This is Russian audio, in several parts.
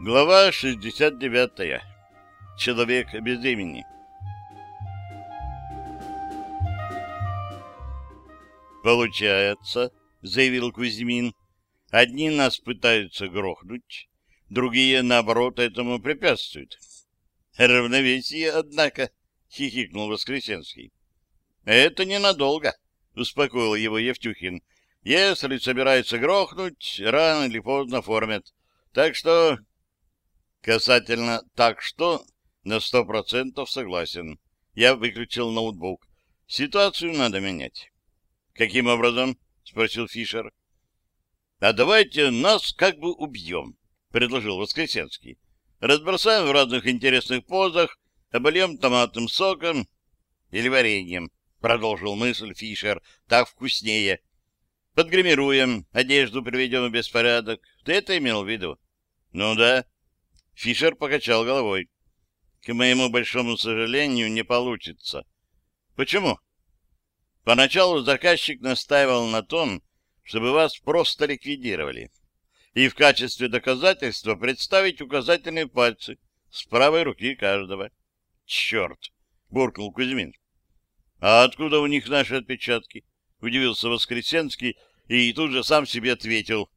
Глава 69. Человек без имени. «Получается, — заявил Кузьмин, — одни нас пытаются грохнуть, другие, наоборот, этому препятствуют. Равновесие, однако, — хихикнул Воскресенский. Это ненадолго, — успокоил его Евтюхин. Если собираются грохнуть, рано или поздно формят. Так что... Касательно «так что» на сто процентов согласен. Я выключил ноутбук. Ситуацию надо менять. «Каким образом?» — спросил Фишер. «А давайте нас как бы убьем», — предложил Воскресенский. «Разбросаем в разных интересных позах, обольем томатным соком или вареньем», — продолжил мысль Фишер. «Так вкуснее. Подгримируем, одежду приведем в беспорядок. Ты это имел в виду?» «Ну да». Фишер покачал головой. «К моему большому сожалению, не получится». «Почему?» Поначалу заказчик настаивал на том, чтобы вас просто ликвидировали, и в качестве доказательства представить указательные пальцы с правой руки каждого. «Черт!» — буркнул Кузьмин. «А откуда у них наши отпечатки?» — удивился Воскресенский и тут же сам себе ответил.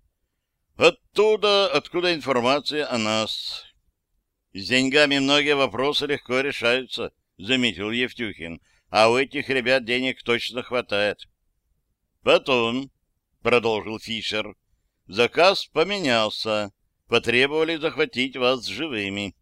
«Оттуда, откуда информация о нас». «С деньгами многие вопросы легко решаются», — заметил Евтюхин а у этих ребят денег точно хватает. Потом, — продолжил Фишер, — заказ поменялся, потребовали захватить вас живыми,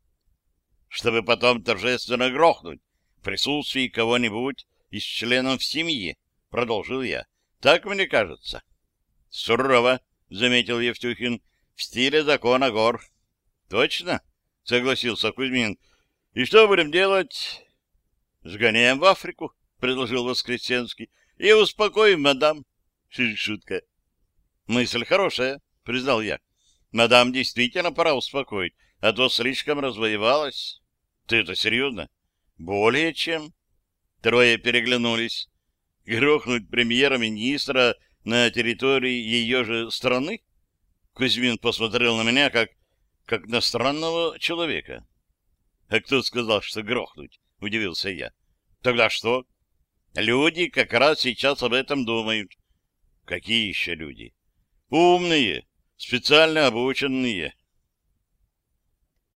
чтобы потом торжественно грохнуть в присутствии кого-нибудь из членов семьи, — продолжил я. Так мне кажется. — Сурово, — заметил Евтюхин, — в стиле закона гор. — Точно, — согласился Кузьмин. — И что будем делать? — Сгоняем в Африку, — предложил Воскресенский, — и успокоим мадам. Шутка. — Мысль хорошая, — признал я. — Мадам действительно пора успокоить, а то слишком развоевалась. — Ты это серьезно? — Более чем. Трое переглянулись. Грохнуть премьера-министра на территории ее же страны? Кузьмин посмотрел на меня, как, как на странного человека. — А кто сказал, что грохнуть? — удивился я. — Тогда что? — Люди как раз сейчас об этом думают. — Какие еще люди? — Умные, специально обученные.